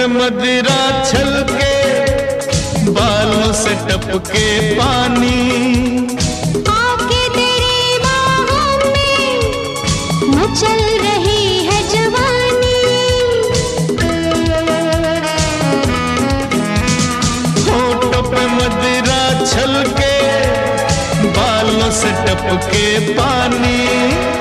पे मदिरा छलके बालों से टपके पानी। चल रही है जवानी। होठों पे मदिरा छलके बालों से टपके पानी।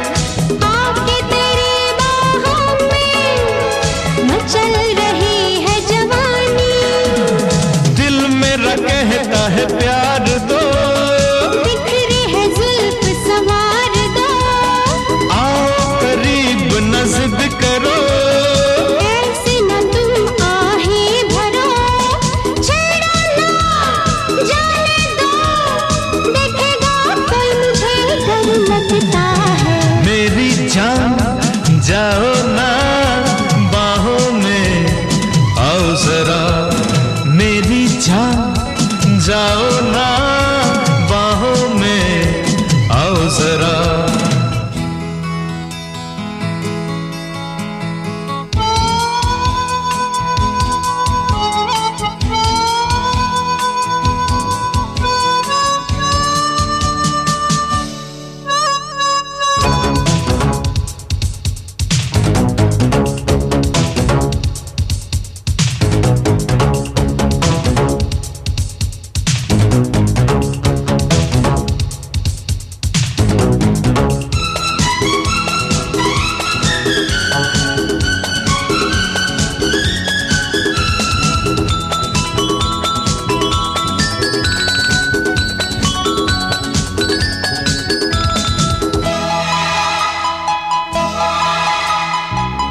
जरा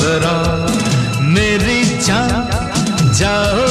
जरा मेरी जान जाओ।